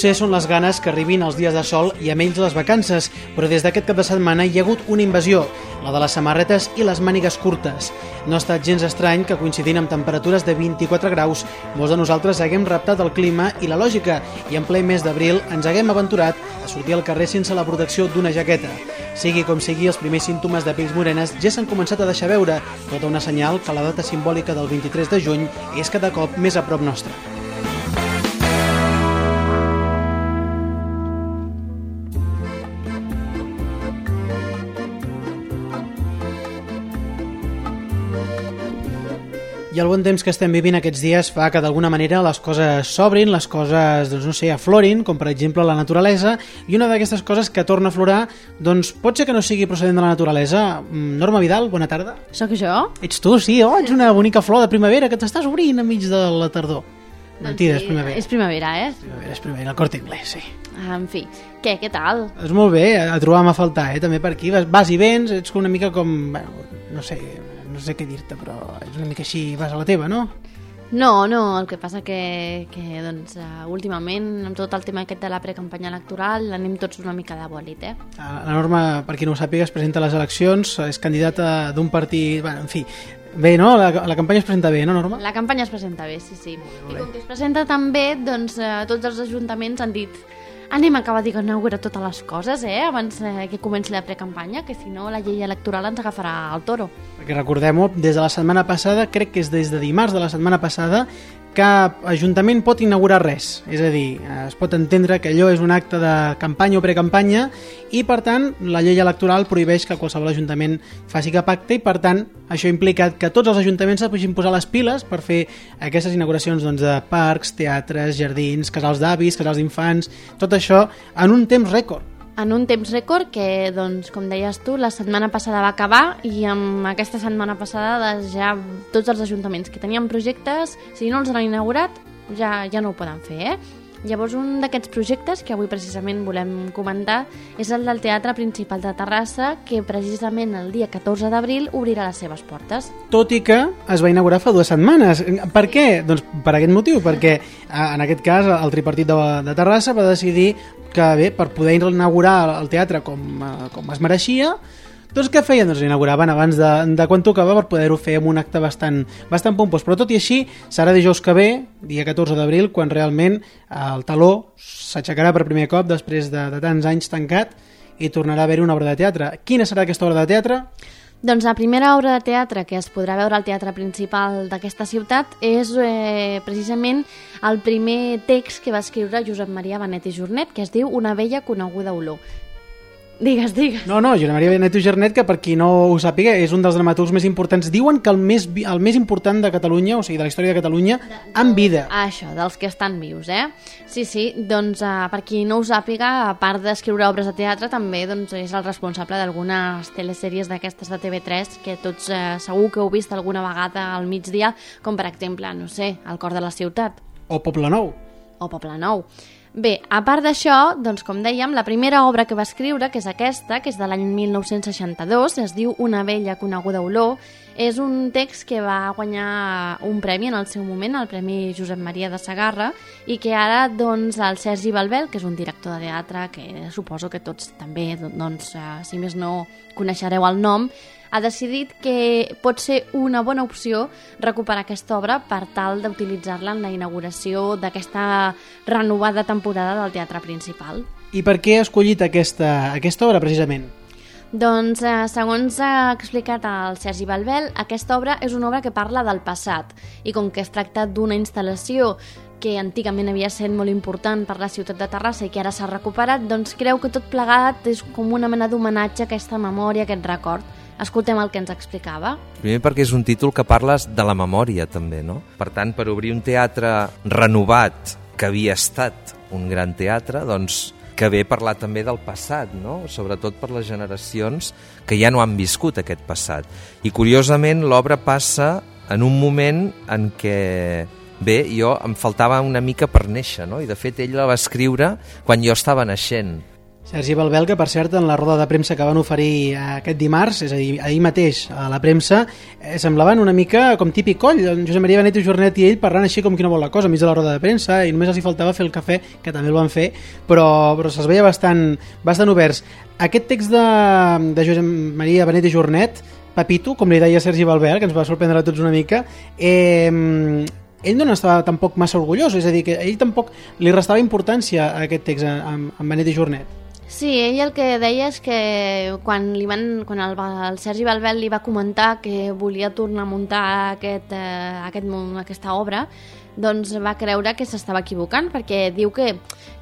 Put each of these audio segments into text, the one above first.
Potser són les ganes que arribin els dies de sol i amb ells les vacances, però des d'aquest cap de setmana hi ha hagut una invasió, la de les samarretes i les mànigues curtes. No ha estat gens estrany que coincidint amb temperatures de 24 graus, molts de nosaltres haguem reptat el clima i la lògica i en ple mes d'abril ens haguem aventurat a sortir al carrer sense la protecció d'una jaqueta. Sigui com sigui, els primers símptomes de pells morenes ja s'han començat a deixar veure, tota una senyal que la data simbòlica del 23 de juny és cada cop més a prop nostre. I el bon temps que estem vivint aquests dies fa que d'alguna manera les coses s'obrin, les coses, doncs no sé, aflorin, com per exemple la naturalesa, i una d'aquestes coses que torna a florar, doncs pot ser que no sigui procedent de la naturalesa. Mm, Norma Vidal, bona tarda. Sóc jo? Ets tu, sí, oh, ets una bonica flor de primavera que t'estàs obrint enmig de la tardor. Mentida, és primavera. És primavera, eh? Primavera, és primavera, el corte inglès, sí. Ah, En fi, què, què tal? És molt bé, a trobar-me a faltar, eh, també per aquí. Vas, vas i vens, ets com una mica com... Bueno, no sé, no sé què dir-te, però és una mica així, vas a la teva, no? No, no, el que passa que, que doncs, uh, últimament, amb tot el tema aquest de la precampanya electoral, anem tots una mica de bòlit, eh? La Norma, per qui no ho sàpiga, es presenta a les eleccions, és candidata d'un partit... Bueno, en fi, bé, no? La, la campanya es presenta bé, no, Norma? La campanya es presenta bé, sí, sí. I com que es presenta tan bé, doncs uh, tots els ajuntaments han dit anem a acabar d'inaugurar totes les coses, eh, abans eh, que comenci la precampanya, que si no la llei electoral ens agafarà al toro. Perquè recordem-ho, des de la setmana passada, crec que és des de dimarts de la setmana passada, cap ajuntament pot inaugurar res. És a dir, es pot entendre que allò és un acte de campanya o precampanya i, per tant, la llei electoral prohibeix que qualsevol ajuntament faci cap acte i, per tant, això implica que tots els ajuntaments es puguin posar les piles per fer aquestes inauguracions doncs, de parcs, teatres, jardins, casals d'avis, casals d'infants, tot això en un temps rècord. En un temps rècord que, doncs, com deies tu, la setmana passada va acabar i amb aquesta setmana passada ja tots els ajuntaments que tenien projectes, si no els han inaugurat, ja, ja no ho poden fer, eh? Llavors, un d'aquests projectes que avui precisament volem comentar és el del Teatre Principal de Terrassa, que precisament el dia 14 d'abril obrirà les seves portes. tot i que es va inaugurar fa dues setmanes. Per què? Doncs per aquest motiu, perquè eh, en aquest cas el tripartit de, de Terrassa va decidir que bé, per poder inaugurar el teatre com, eh, com es mereixia, doncs què feien? Doncs inauguraven abans de, de quan tocava per poder-ho fer amb un acte bastant, bastant pompós. Però tot i així, serà dijous que ve, dia 14 d'abril, quan realment el taló s'aixecarà per primer cop després de, de tants anys tancat i tornarà a haver una obra de teatre. Quina serà aquesta obra de teatre? Doncs la primera obra de teatre que es podrà veure al teatre principal d'aquesta ciutat és eh, precisament el primer text que va escriure Josep Maria Benet i Jornet, que es diu Una vella coneguda olor. Digues, digues. No, no, Josep Maria Benet i Gernet, que per qui no ho sàpiga, és un dels dramaturgs més importants. Diuen que el més, el més important de Catalunya, o sigui, de la història de Catalunya, en vida. Ah, Això, dels que estan vius, eh? Sí, sí, doncs uh, per qui no ho sàpiga, a part d'escriure obres de teatre, també doncs, és el responsable d'algunes telesèries d'aquestes de TV3 que tots uh, segur que heu vist alguna vegada al migdia, com per exemple, no sé, El cor de la ciutat O Poble Nou. o Poble Nou. Bé, a part d'això, doncs com dèiem, la primera obra que va escriure, que és aquesta, que és de l'any 1962, es diu Una vella coneguda olor, és un text que va guanyar un premi en el seu moment, el Premi Josep Maria de Sagarra, i que ara, doncs, el Sergi Balbel, que és un director de teatre que suposo que tots també, doncs, eh, si més no coneixereu el nom, ha decidit que pot ser una bona opció recuperar aquesta obra per tal d'utilitzar-la en la inauguració d'aquesta renovada temporada del Teatre Principal. I per què ha escollit aquesta, aquesta obra, precisament? Doncs, eh, segons ha explicat el Sergi Balbel, aquesta obra és una obra que parla del passat i com que es tracta d'una instal·lació que antigament havia estat molt important per la ciutat de Terrassa i que ara s'ha recuperat, doncs creu que tot plegat és com una mena d'homenatge a aquesta memòria, a aquest record. Escoltem el que ens explicava. Primer perquè és un títol que parles de la memòria també, no? Per tant, per obrir un teatre renovat que havia estat un gran teatre, doncs que ve parlar també del passat, no? sobretot per les generacions que ja no han viscut aquest passat. I curiosament l'obra passa en un moment en què bé, jo em faltava una mica per néixer, no? i de fet ell la va escriure quan jo estava naixent. Sergi Balbel, que per cert en la roda de premsa que van oferir aquest dimarts, és a dir, ahir mateix a la premsa, eh, semblaven una mica com típic coll, en Josep Maria Benet i Jornet i ell parlant així com qui no vol la cosa, enmig de la roda de premsa, i només els hi faltava fer el cafè, que també el van fer, però, però se'ls veia bastant, bastant oberts. Aquest text de, de Josep Maria Benet i Jornet, Papito, com li deia Sergi Balbel, que ens va sorprendre a tots una mica, eh, ell no n'estava tampoc massa orgullós, és a dir, que ell tampoc li restava importància a aquest text amb, amb Benet i Jornet. Sí, ell el que deia és que quan, li van, quan el, el Sergi Balbel li va comentar que volia tornar a muntar aquest, eh, aquest, aquesta obra, doncs va creure que s'estava equivocant perquè diu que,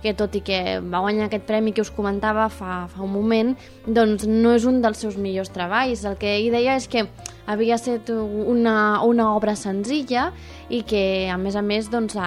que tot i que va guanyar aquest premi que us comentava fa, fa un moment, doncs no és un dels seus millors treballs. El que ell deia és que havia estat una, una obra senzilla i que a més a més doncs,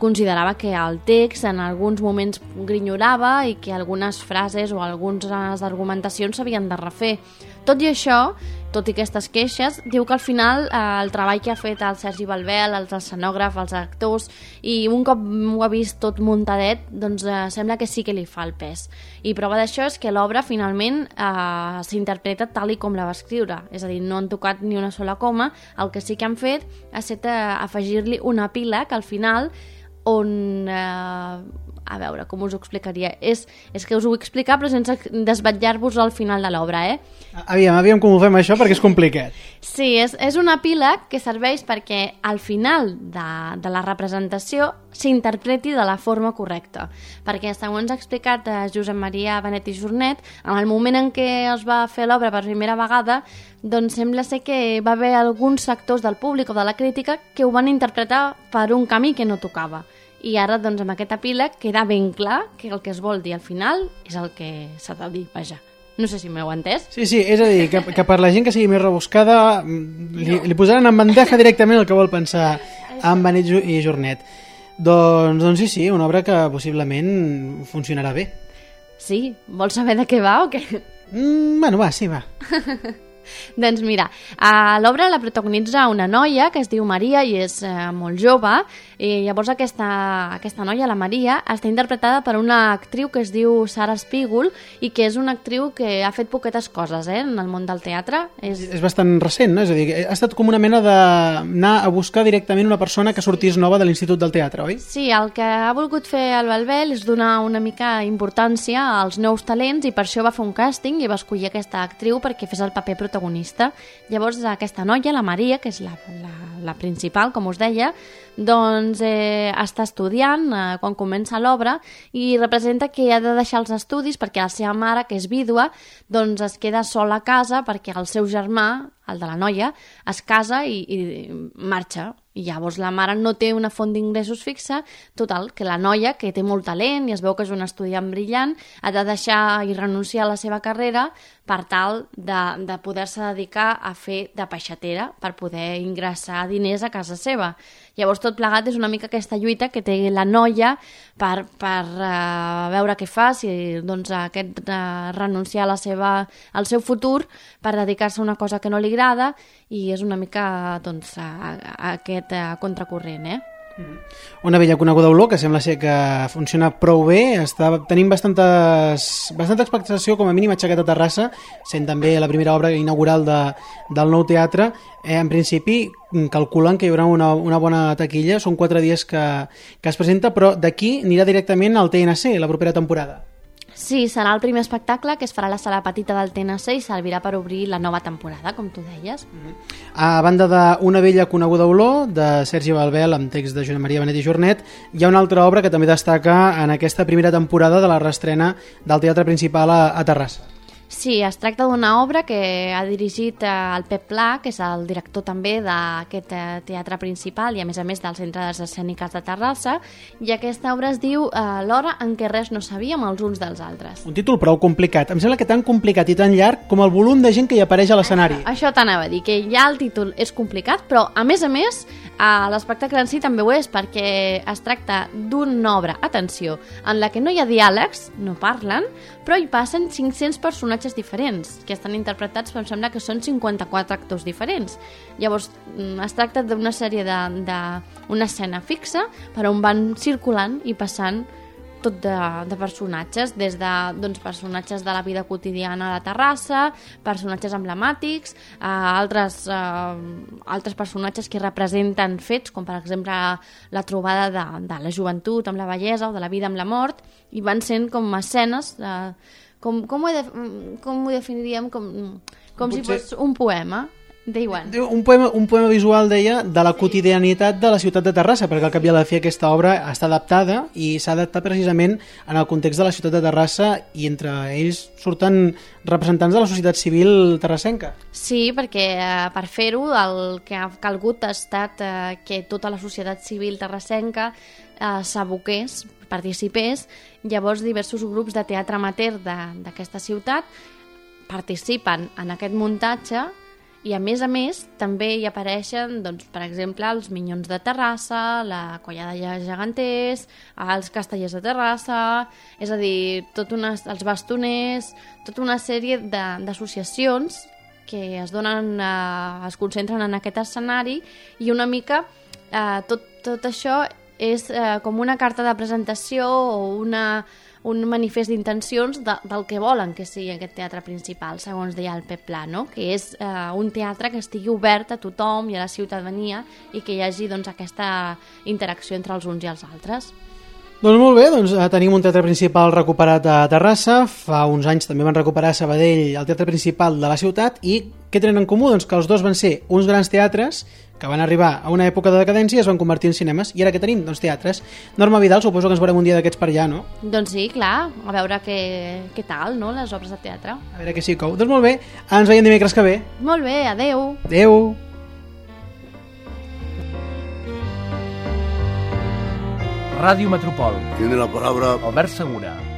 considerava que el text en alguns moments grinyolava i que algunes frases o algunes argumentacions s'havien de refer. Tot i això, tot i aquestes queixes, diu que al final eh, el treball que ha fet el Sergi Balbel, els escenògrafs, els actors, i un cop ho ha vist tot muntadet, doncs eh, sembla que sí que li fa el pes. I prova d'això és que l'obra finalment eh, s'interpreta tal i com la va escriure, és a dir, no han tocat ni una sola coma, el que sí que han fet ha estat eh, afegir-li una pila que al final on eh, a veure, com us ho explicaria? És, és que us ho vull explicar però sense desvetllar-vos al final de l'obra, eh? Aviam, aviam com ho fem això perquè és complicat. Sí, és, és una pila que serveix perquè al final de, de la representació s'interpreti de la forma correcta. Perquè, segons ha explicat eh, Josep Maria Benet i Jornet, en el moment en què es va fer l'obra per primera vegada, doncs sembla ser que va haver alguns sectors del públic o de la crítica que ho van interpretar per un camí que no tocava i ara doncs amb aquest epíleg queda ben clar que el que es vol dir al final és el que s'ha de dir, vaja. No sé si m'heu entès. Sí, sí, és a dir, que, que per la gent que sigui més rebuscada li, li posaran en bandeja directament el que vol pensar amb Benet i Jornet. Doncs, doncs sí, sí, una obra que possiblement funcionarà bé. Sí? Vols saber de què va o què? Mm, bueno, va, sí, va. doncs mira, a l'obra la protagonitza una noia que es diu Maria i és eh, molt jove i llavors aquesta, aquesta noia, la Maria, està interpretada per una actriu que es diu Sara Spiegel i que és una actriu que ha fet poquetes coses eh, en el món del teatre. És... és bastant recent, no? És a dir, ha estat com una mena d'anar a buscar directament una persona que sortís nova de l'Institut del Teatre, oi? Sí, el que ha volgut fer el Balbel és donar una mica importància als nous talents i per això va fer un càsting i va escollir aquesta actriu perquè fes el paper protagonista. Llavors aquesta noia, la Maria, que és la, la, la principal, com us deia, doncs eh, està estudiant eh, quan comença l'obra i representa que ha de deixar els estudis perquè la seva mare, que és vídua, doncs es queda sola a casa perquè el seu germà, el de la noia, es casa i, i marxa. I llavors la mare no té una font d'ingressos fixa, total, que la noia, que té molt talent i es veu que és un estudiant brillant, ha de deixar i renunciar a la seva carrera per tal de, de poder-se dedicar a fer de peixatera per poder ingressar diners a casa seva. Llavors tot plegat és una mica aquesta lluita que té la noia per, per uh, veure què fa, si doncs, aquest uh, renunciar a la seva, al seu futur per dedicar-se a una cosa que no li agrada i és una mica doncs, a, a aquest uh, contracorrent, eh? Una vella coneguda olor que sembla ser que funciona prou bé, està tenint bastantes, bastanta expectació com a mínim aixecat a Terrassa, sent també la primera obra inaugural de, del nou teatre. Eh, en principi calculen que hi haurà una, una bona taquilla, són quatre dies que, que es presenta, però d'aquí anirà directament al TNC la propera temporada. Sí, serà el primer espectacle que es farà a la sala petita del TNC i servirà per obrir la nova temporada, com tu deies. Mm -hmm. A banda d'Una vella coneguda olor, de Sergi Balbel, amb text de Joan Maria Benet i Jornet, hi ha una altra obra que també destaca en aquesta primera temporada de la restrena del Teatre Principal a, a Terrassa. Sí, es tracta d'una obra que ha dirigit eh, el Pep Pla, que és el director també d'aquest eh, teatre principal i a més a més del Centre d'Arts Escèniques de Terrassa, i aquesta obra es diu eh, L'hora en què res no sabíem els uns dels altres. Un títol prou complicat. Em sembla que tan complicat i tan llarg com el volum de gent que hi apareix a l'escenari. Això, això t'anava a dir, que ja el títol és complicat, però a més a més eh, l'espectacle en si també ho és, perquè es tracta d'una obra, atenció, en la que no hi ha diàlegs, no parlen, però hi passen 500 personatges diferents, que estan interpretats, em sembla que són 54 actors diferents. Llavors, mm, es tracta d'una sèrie de, de una escena fixa per on van circulant i passant tot de, de personatges, des de doncs, personatges de la vida quotidiana la Terrassa, personatges emblemàtics, eh, altres, eh, altres personatges que representen fets, com per exemple la trobada de, de la joventut amb la bellesa o de la vida amb la mort, i van sent com escenes, eh, com, com, ho, de, com ho definiríem? Com, com si Potser- fos un poema. Day One. Un poema, un poema visual, deia, de la quotidianitat de la ciutat de Terrassa, perquè al cap i a la fi aquesta obra està adaptada i s'ha adaptat precisament en el context de la ciutat de Terrassa i entre ells surten representants de la societat civil terrassenca. Sí, perquè eh, per fer-ho el que ha calgut ha estat eh, que tota la societat civil terrassenca eh, s'aboqués, participés, llavors diversos grups de teatre amateur de- d'aquesta ciutat participen en aquest muntatge i a més a més també hi apareixen doncs, per exemple els Minyons de Terrassa, la Colla de Geganters, els Castellers de Terrassa, és a dir, tot una, els bastoners, tota una sèrie d'associacions que es donen, eh, es concentren en aquest escenari i una mica eh, tot, tot això és eh, com una carta de presentació o una, un manifest d'intencions de, del que volen que sigui aquest teatre principal, segons deia el Pep Pla, no? que és eh, un teatre que estigui obert a tothom i a la ciutadania i que hi hagi doncs, aquesta interacció entre els uns i els altres. Doncs molt bé, doncs eh, tenim un teatre principal recuperat a Terrassa, fa uns anys també van recuperar a Sabadell el teatre principal de la ciutat i què tenen en comú? Doncs que els dos van ser uns grans teatres que van arribar a una època de decadència i es van convertir en cinemes i ara que tenim? Doncs teatres. Norma Vidal, suposo que ens veurem un dia d'aquests per allà, no? Doncs sí, clar, a veure què, què tal, no?, les obres de teatre. A veure què s'hi cou. Doncs molt bé, ens veiem dimecres que ve. Molt bé, adeu. Adeu. Ràdio Metropol. Tiene la palabra Albert Segura.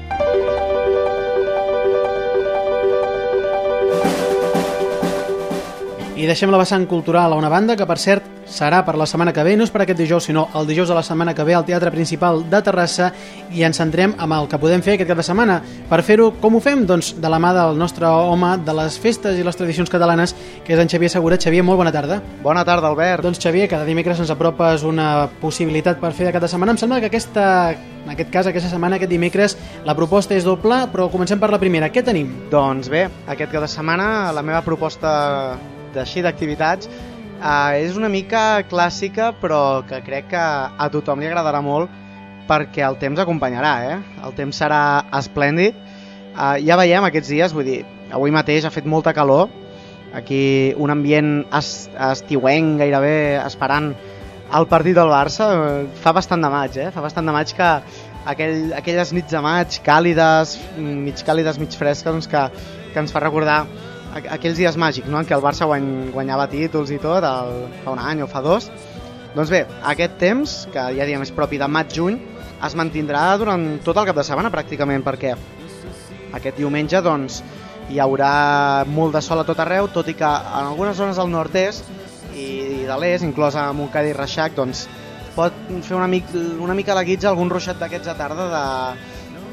I deixem la vessant cultural a una banda que, per cert, serà per la setmana que ve, no és per aquest dijous, sinó el dijous de la setmana que ve al Teatre Principal de Terrassa i ens centrem amb el que podem fer aquest cap de setmana. Per fer-ho, com ho fem? Doncs de la mà del nostre home de les festes i les tradicions catalanes, que és en Xavier Segura. Xavier, molt bona tarda. Bona tarda, Albert. Doncs Xavier, cada dimecres ens apropes una possibilitat per fer de cap de setmana. Em sembla que aquesta, en aquest cas, aquesta setmana, aquest dimecres, la proposta és doble, però comencem per la primera. Què tenim? Doncs bé, aquest cap de setmana la meva proposta d'així d'activitats eh, és una mica clàssica, però que crec que a tothom li agradarà molt perquè el temps acompanyarà, eh? El temps serà esplèndid. Eh, ja veiem aquests dies, vull dir, avui mateix ha fet molta calor, aquí un ambient es, estiuenc gairebé esperant el partit del Barça, fa bastant de maig, eh? Fa bastant de maig que aquell, aquelles nits de maig càlides, mig càlides, mig fresques, doncs que, que ens fa recordar aquells dies màgics, no?, en què el Barça guany, guanyava títols i tot, el, fa un any o fa dos. Doncs bé, aquest temps, que ja diem és propi de maig-juny, es mantindrà durant tot el cap de setmana pràcticament, perquè aquest diumenge doncs, hi haurà molt de sol a tot arreu, tot i que en algunes zones del nord-est i de l'est, inclosa Montcada i Reixac, doncs, pot fer una, mic, una mica la guitza algun ruixat d'aquests de tarda de,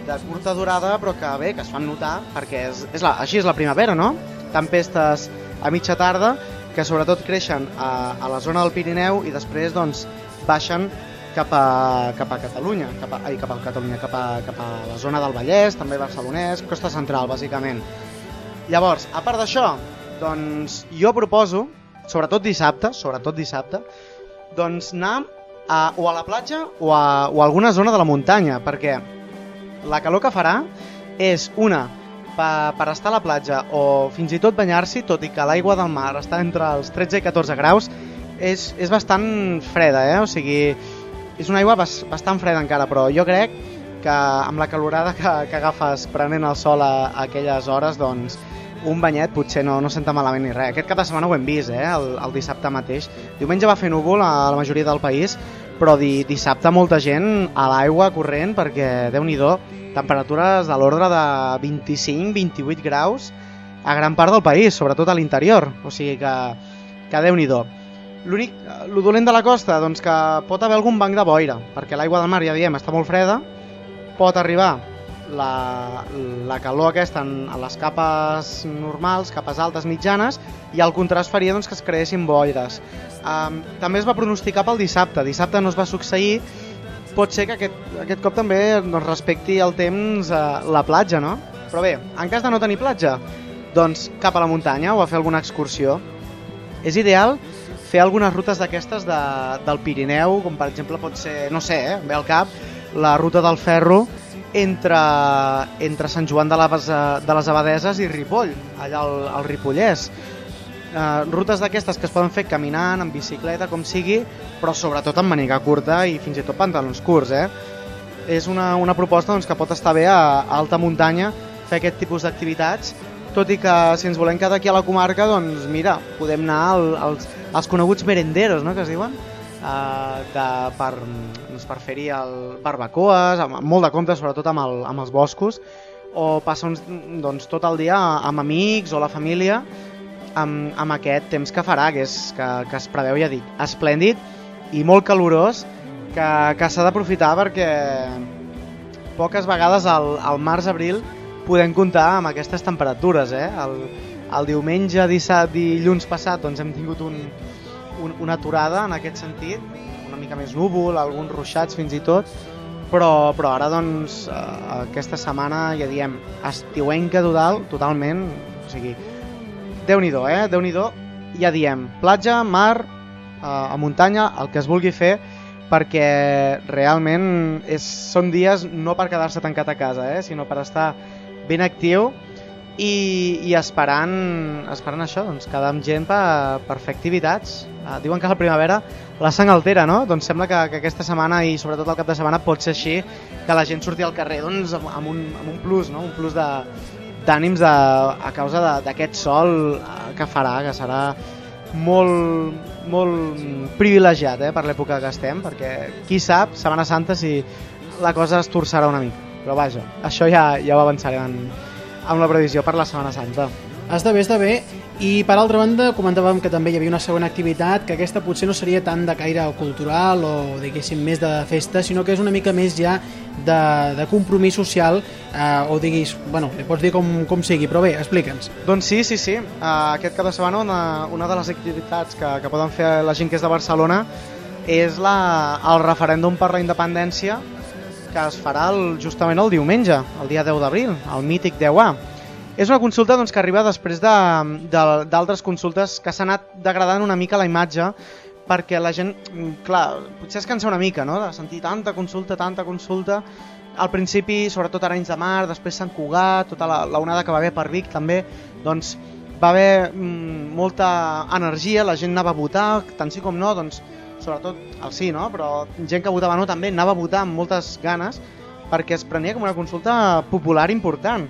de curta durada, però que bé, que es fan notar, perquè és, és la, així és la primavera, no? Tempestes a mitja tarda, que sobretot creixen a, a la zona del Pirineu i després doncs, baixen cap a, cap a Catalunya, cap a, ai, cap a Catalunya, cap a, cap a la zona del Vallès, també barcelonès, costa central, bàsicament. Llavors, a part d'això, doncs jo proposo, sobretot dissabte, sobretot dissabte, doncs anar a, o a la platja o a, o a alguna zona de la muntanya, perquè la calor que farà és una per, per estar a la platja o fins i tot banyar-s'hi, tot i que l'aigua del mar està entre els 13 i 14 graus, és, és bastant freda, eh? o sigui, és una aigua bas, bastant freda encara, però jo crec que amb la calorada que, que agafes prenent el sol a, a aquelles hores, doncs un banyet potser no, no senta malament ni res. Aquest cap de setmana ho hem vist, eh? el, el dissabte mateix. Diumenge va fer núvol a la majoria del país, però di, dissabte molta gent a l'aigua corrent perquè, déu nhi temperatures de l'ordre de 25-28 graus a gran part del país, sobretot a l'interior. O sigui que, que déu nhi L'únic, el dolent de la costa, doncs que pot haver algun banc de boira, perquè l'aigua del mar, ja diem, està molt freda, pot arribar la, la calor aquesta en, a les capes normals, capes altes, mitjanes, i el contrast faria doncs, que es creessin boires. Um, també es va pronosticar pel dissabte. Dissabte no es va succeir pot ser que aquest, aquest cop també doncs, respecti el temps eh, la platja, no? Però bé, en cas de no tenir platja, doncs cap a la muntanya o a fer alguna excursió. És ideal fer algunes rutes d'aquestes de, del Pirineu, com per exemple pot ser, no sé, eh, ve al cap, la ruta del ferro entre, entre Sant Joan de les, de les Abadeses i Ripoll, allà al, al Ripollès. Uh, rutes d'aquestes que es poden fer caminant, en bicicleta, com sigui, però sobretot amb maniga curta i fins i tot pantalons curts, eh? És una, una proposta doncs, que pot estar bé a, a alta muntanya fer aquest tipus d'activitats, tot i que si ens volem quedar aquí a la comarca, doncs mira, podem anar al, als, als coneguts merenderos, no?, que es diuen, uh, de, per, doncs, per fer-hi barbacoes, amb molt de compte, sobretot amb, el, amb els boscos, o passar uns, doncs, tot el dia amb amics o la família amb, amb aquest temps que farà, que, és, que, que es preveu, ja dic, esplèndid i molt calorós, que, que s'ha d'aprofitar perquè poques vegades al, al març-abril podem comptar amb aquestes temperatures. Eh? El, el diumenge, dissabte, dilluns passat doncs hem tingut un, un, una aturada en aquest sentit, una mica més núvol, alguns ruixats fins i tot, però, però ara doncs eh, aquesta setmana ja diem estiuenca total, totalment, o sigui, Déu-n'hi-do, eh? déu nhi ja diem, platja, mar, eh, a muntanya, el que es vulgui fer, perquè realment és, són dies no per quedar-se tancat a casa, eh? sinó per estar ben actiu i, i esperant, esperant això, doncs, quedar amb gent per, per fer activitats. Uh, diuen que la primavera la sang altera, no? Doncs sembla que, que aquesta setmana i sobretot el cap de setmana pot ser així, que la gent surti al carrer doncs, amb, amb, un, amb un plus, no? un plus d'ànims a causa d'aquest sol eh, que farà, que serà molt, molt privilegiat eh, per l'època que estem, perquè qui sap, Setmana Santa, si la cosa es torçarà una mica. Però vaja, això ja, ja ho avançarem amb la previsió per la Setmana Santa. Està bé. I per altra banda, comentàvem que també hi havia una segona activitat, que aquesta potser no seria tant de caire cultural o diguéssim més de festa, sinó que és una mica més ja de, de compromís social, eh, o diguis, bueno, li pots dir com, com sigui, però bé, explica'ns. Doncs sí, sí, sí. Uh, aquest cap de setmana una, una de les activitats que, que poden fer la gent que és de Barcelona és la, el referèndum per la independència que es farà el, justament el diumenge, el dia 10 d'abril, el mític 10A. És una consulta doncs, que arriba després d'altres de, consultes que s'ha anat degradant una mica la imatge perquè la gent, mm, clar, potser es cansa una mica, no?, de sentir tanta consulta, tanta consulta. Al principi, sobretot a Arenys de Mar, després Sant Cugat, tota la, la onada que va haver per Vic també, doncs va haver mm, molta energia, la gent anava a votar, tant sí com no, doncs sobretot el sí, no? però gent que votava no també anava a votar amb moltes ganes perquè es prenia com una consulta popular important.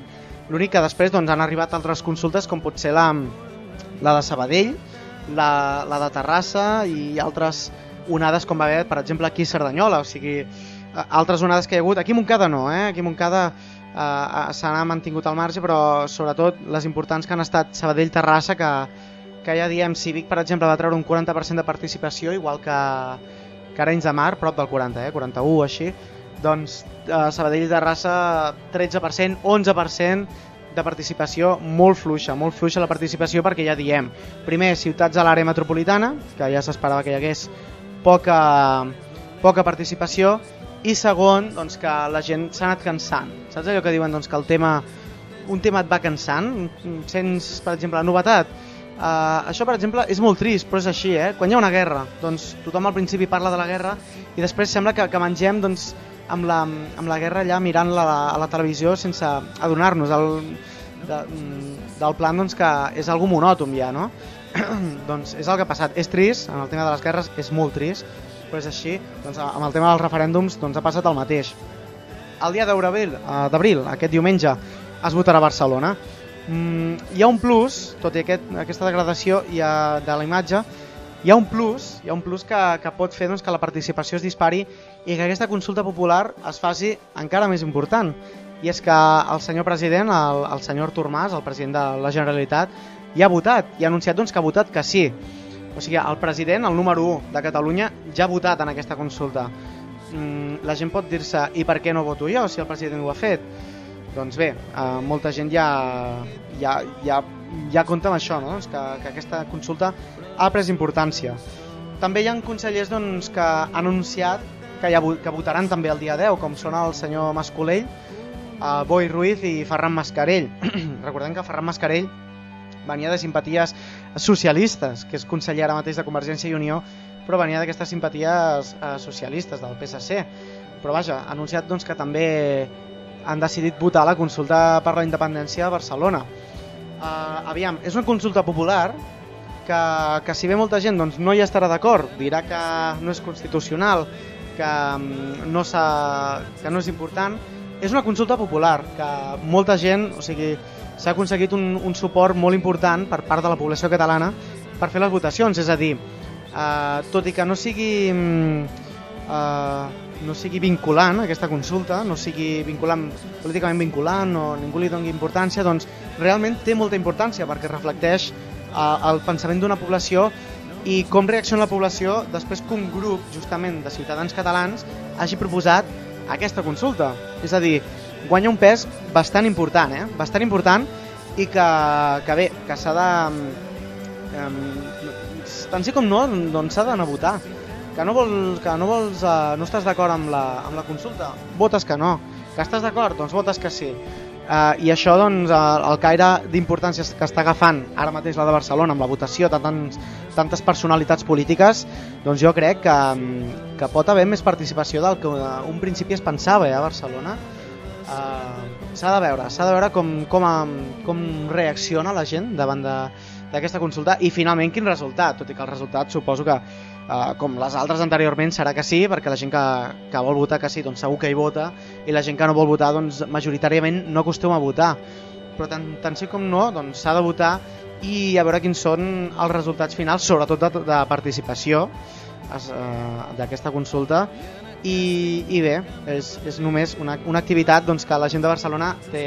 L'únic que després doncs, han arribat altres consultes com pot ser la, la de Sabadell, la, la de Terrassa i altres onades com va haver, per exemple, aquí a Cerdanyola, o sigui, altres onades que hi ha hagut. Aquí a Montcada no, eh? aquí a Montcada eh, s'ha mantingut al marge, però sobretot les importants que han estat Sabadell-Terrassa, que, que ja diem, si Vic, per exemple, va treure un 40% de participació, igual que, que Arenys de Mar, prop del 40, eh? 41 així, doncs eh, Sabadell Terrassa 13%, 11% de participació molt fluixa, molt fluixa la participació perquè ja diem, primer, ciutats a l'àrea metropolitana, que ja s'esperava que hi hagués poca, poca participació, i segon, doncs, que la gent s'ha anat cansant. Saps allò que diuen doncs, que el tema, un tema et va cansant? Sents, per exemple, la novetat? Uh, això, per exemple, és molt trist, però és així, eh? Quan hi ha una guerra, doncs tothom al principi parla de la guerra i després sembla que, que mengem doncs, amb la, amb la guerra allà mirant la, a la televisió sense adonar-nos del, de, del plan doncs, que és algú monòtom ja, no? doncs és el que ha passat. És trist, en el tema de les guerres és molt trist, però és així. Doncs, amb el tema dels referèndums doncs, ha passat el mateix. El dia 10 eh, d'abril, aquest diumenge, es votarà a Barcelona. Mm, hi ha un plus, tot i aquest, aquesta degradació hi ha, de la imatge, hi ha un plus, hi ha un plus que, que pot fer doncs, que la participació es dispari i que aquesta consulta popular es faci encara més important. I és que el senyor president, el, el senyor Artur Mas, el president de la Generalitat, ja ha votat, i ha anunciat doncs, que ha votat que sí. O sigui, el president, el número 1 de Catalunya, ja ha votat en aquesta consulta. Mm, la gent pot dir-se, i per què no voto jo si el president ho ha fet? Doncs bé, eh, molta gent ja, ja, ja, ja compta amb això, no? doncs que, que aquesta consulta ha pres importància. També hi ha consellers doncs, que han anunciat que, ja, que votaran també el dia 10, com són el senyor Mascolell, eh, Boi Ruiz i Ferran Mascarell. Recordem que Ferran Mascarell venia de simpaties socialistes, que és conseller ara mateix de Convergència i Unió, però venia d'aquestes simpaties eh, socialistes del PSC. Però vaja, ha anunciat doncs, que també han decidit votar la consulta per la independència a Barcelona. Uh, aviam, és una consulta popular que, que si bé molta gent doncs, no hi estarà d'acord, dirà que no és constitucional, que mm, no, que no és important, és una consulta popular que molta gent, o sigui, s'ha aconseguit un, un suport molt important per part de la població catalana per fer les votacions, és a dir, eh, tot i que no sigui mm, eh, no sigui vinculant aquesta consulta, no sigui vinculant, políticament vinculant o ningú li doni importància, doncs realment té molta importància perquè reflecteix eh, el pensament d'una població i com reacciona la població després que un grup justament de ciutadans catalans hagi proposat aquesta consulta. És a dir, guanya un pes bastant important, eh? bastant important i que, que bé, que s'ha de... Um, tant sí com no, doncs s'ha d'anar a votar. Que no, vols, que no, vols, uh, no estàs d'acord amb, la, amb la consulta, votes que no. Que estàs d'acord, doncs votes que sí. Uh, I això, doncs, uh, el caire d'importància que està agafant ara mateix la de Barcelona amb la votació de tants, tantes personalitats polítiques, doncs jo crec que, mm, que pot haver més participació del que uh, un principi es pensava eh, a Barcelona. Uh, s'ha de veure, s'ha de veure com, com, com reacciona la gent davant de- d'aquesta consulta i finalment quin resultat, tot i que el resultat suposo que uh, com les altres anteriorment serà que sí, perquè la gent que, que vol votar que sí, doncs segur que hi vota i la gent que no vol votar doncs majoritàriament no acostuma a votar però tant, tant sí com no doncs s'ha de votar i a veure quins són els resultats finals, sobretot de, de participació es, uh, d'aquesta consulta i, i bé, és, és només una, una activitat doncs, que la gent de Barcelona té,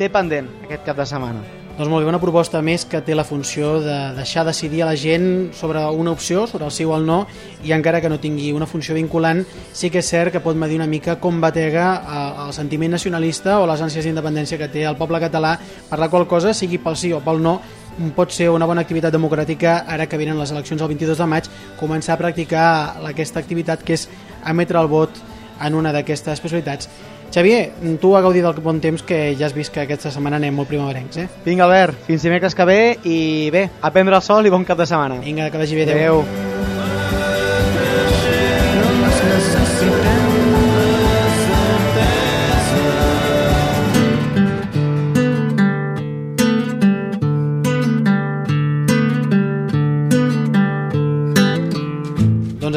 té pendent aquest cap de setmana. Doncs molt bé, una proposta més que té la funció de deixar decidir a la gent sobre una opció, sobre el sí o el no, i encara que no tingui una funció vinculant, sí que és cert que pot medir una mica com batega eh, el sentiment nacionalista o les ànsies d'independència que té el poble català, per la qual cosa, sigui pel sí o pel no, pot ser una bona activitat democràtica ara que venen les eleccions el 22 de maig, començar a practicar aquesta activitat que és emetre el vot en una d'aquestes especialitats. Xavier, tu a gaudir del bon temps que ja has vist que aquesta setmana anem molt primaverencs, eh? Vinga, Albert, fins dimecres que ve i bé, a prendre el sol i bon cap de setmana. Vinga, que vagi bé, Adéu. Doncs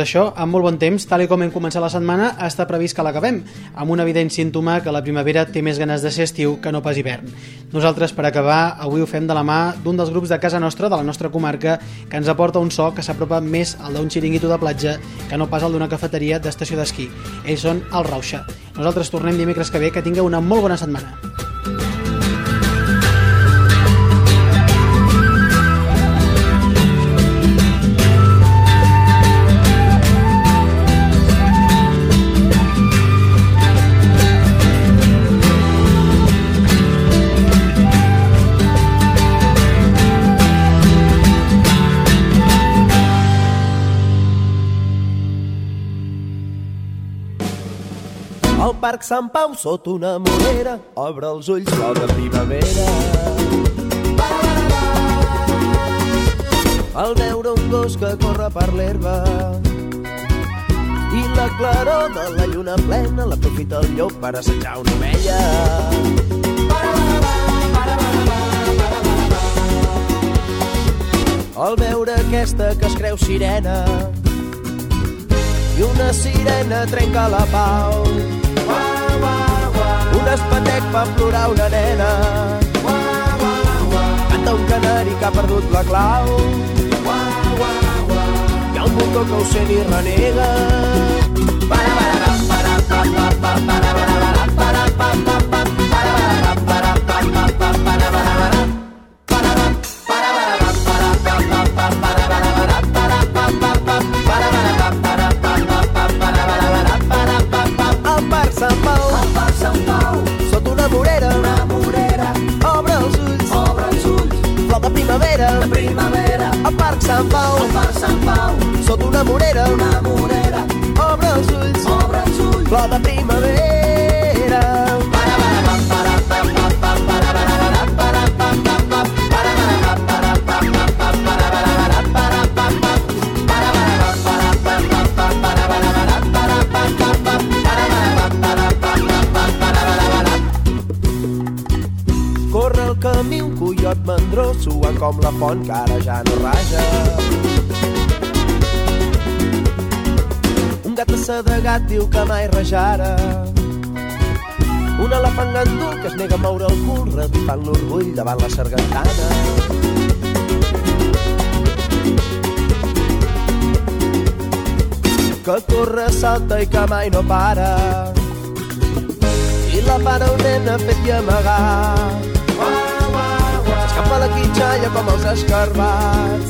això, amb molt bon temps, tal com hem començat la setmana, està previst que l'acabem, amb un evident símptoma que la primavera té més ganes de ser estiu que no pas hivern. Nosaltres, per acabar, avui ho fem de la mà d'un dels grups de casa nostra, de la nostra comarca, que ens aporta un so que s'apropa més al d'un xiringuito de platja que no pas al d'una cafeteria d'estació d'esquí. Ells són el Rauxa. Nosaltres tornem dimecres que ve, que tingueu una molt bona setmana. Al Parc Sant Pau, sota una morera, obre els ulls, flor de primavera. Al veure un gos que corre per l'herba i la claror de la lluna plena l'aprofita el llop per assetjar una ovella. Al veure aquesta que es creu sirena i una sirena trenca la pau. Un espatec fa plorar una nena. Canta un canari que ha perdut la clau. Hi ha un botó que ho sent i renega. Al com la font que ara ja no raja. Un gat assedegat diu que mai rajara. Un elefant gandul que es nega a moure el cul, revifant l'orgull davant la sargantana. Que corre, salta i que mai no para. I la pare un nen ha fet i amagar. S'escapa la quitxalla com els escarbats.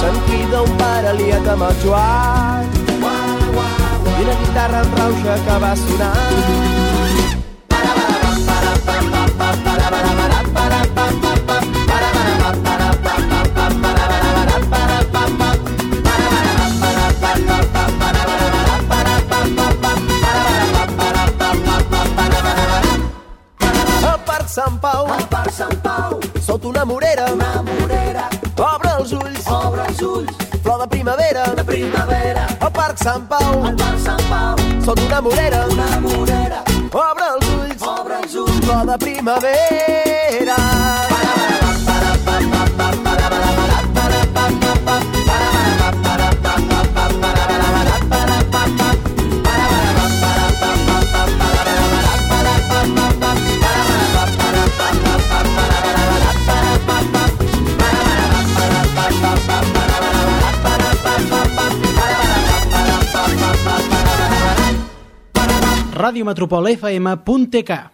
Se'n crida un pare liat amb el Joan. I una guitarra amb rauxa que va sonar. A Parc sota una morera, una morera, obre els ulls, obre els ulls, flor de primavera, de primavera, a Parc Sant Pau, a Parc Sant Pau, sota una morera, una morera, obre els ulls, obre els ulls, flor de primavera. radiometropolfm.tk